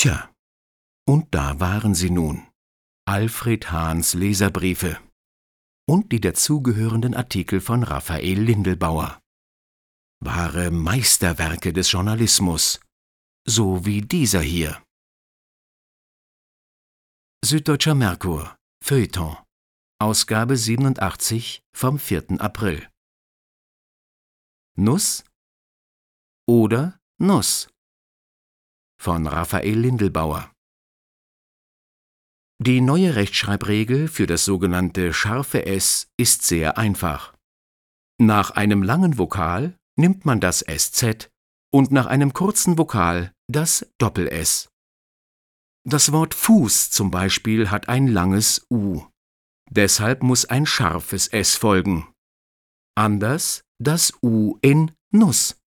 Tja, und da waren sie nun. Alfred Hahns Leserbriefe und die dazugehörenden Artikel von Raphael Lindelbauer. Wahre Meisterwerke des Journalismus, so wie dieser hier. Süddeutscher Merkur, Feuilleton, Ausgabe 87 vom 4. April. Nuss oder Nuss von Raphael Lindelbauer. Die neue Rechtschreibregel für das sogenannte scharfe S ist sehr einfach. Nach einem langen Vokal nimmt man das SZ und nach einem kurzen Vokal das Doppel-S. Das Wort Fuß zum Beispiel hat ein langes U. Deshalb muss ein scharfes S folgen. Anders das U in Nuss.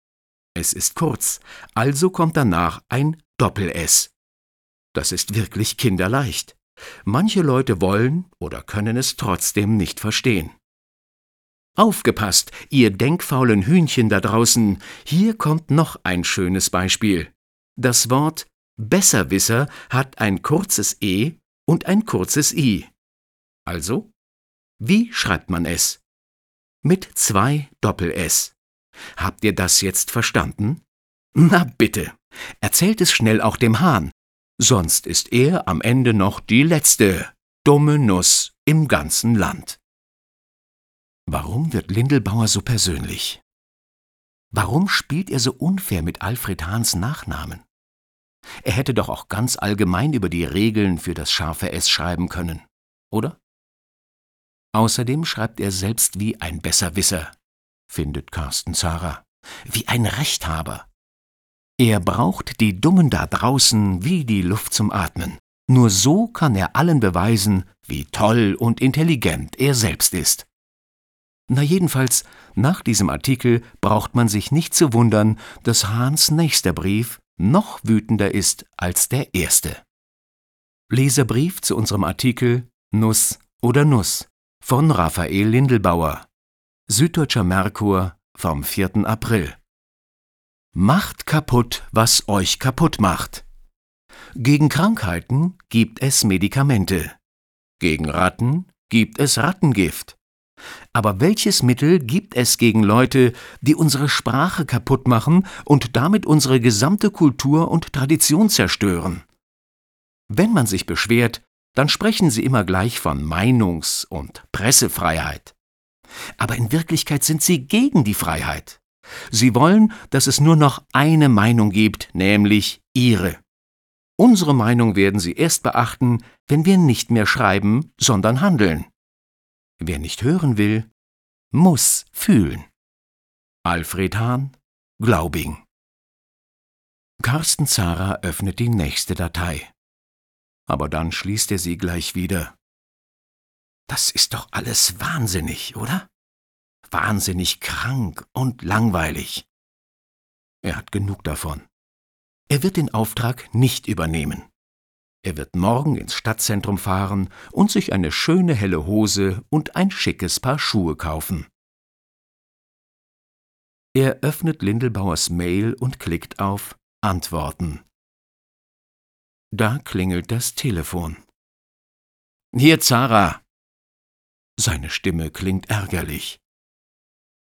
Es ist kurz, also kommt danach ein Doppel-S. Das ist wirklich kinderleicht. Manche Leute wollen oder können es trotzdem nicht verstehen. Aufgepasst, ihr denkfaulen Hühnchen da draußen, hier kommt noch ein schönes Beispiel. Das Wort Besserwisser hat ein kurzes E und ein kurzes I. Also, wie schreibt man es? Mit zwei Doppel-S. Habt ihr das jetzt verstanden? Na bitte, erzählt es schnell auch dem Hahn, sonst ist er am Ende noch die letzte dumme Nuss im ganzen Land. Warum wird Lindelbauer so persönlich? Warum spielt er so unfair mit Alfred Hahns Nachnamen? Er hätte doch auch ganz allgemein über die Regeln für das scharfe S schreiben können, oder? Außerdem schreibt er selbst wie ein Besserwisser, findet Carsten Zara, wie ein Rechthaber. Er braucht die Dummen da draußen wie die Luft zum Atmen. Nur so kann er allen beweisen, wie toll und intelligent er selbst ist. Na jedenfalls, nach diesem Artikel braucht man sich nicht zu wundern, dass Hahns nächster Brief noch wütender ist als der erste. Leserbrief zu unserem Artikel Nuss oder Nuss von Raphael Lindelbauer. Süddeutscher Merkur vom 4. April. Macht kaputt, was euch kaputt macht. Gegen Krankheiten gibt es Medikamente. Gegen Ratten gibt es Rattengift. Aber welches Mittel gibt es gegen Leute, die unsere Sprache kaputt machen und damit unsere gesamte Kultur und Tradition zerstören? Wenn man sich beschwert, dann sprechen sie immer gleich von Meinungs- und Pressefreiheit. Aber in Wirklichkeit sind sie gegen die Freiheit. Sie wollen, dass es nur noch eine Meinung gibt, nämlich ihre. Unsere Meinung werden sie erst beachten, wenn wir nicht mehr schreiben, sondern handeln. Wer nicht hören will, muss fühlen. Alfred Hahn, Glaubing. Carsten Zara öffnet die nächste Datei. Aber dann schließt er sie gleich wieder. Das ist doch alles wahnsinnig, oder? Wahnsinnig krank und langweilig. Er hat genug davon. Er wird den Auftrag nicht übernehmen. Er wird morgen ins Stadtzentrum fahren und sich eine schöne helle Hose und ein schickes Paar Schuhe kaufen. Er öffnet Lindelbauers Mail und klickt auf Antworten. Da klingelt das Telefon. Hier, Zara. Seine Stimme klingt ärgerlich.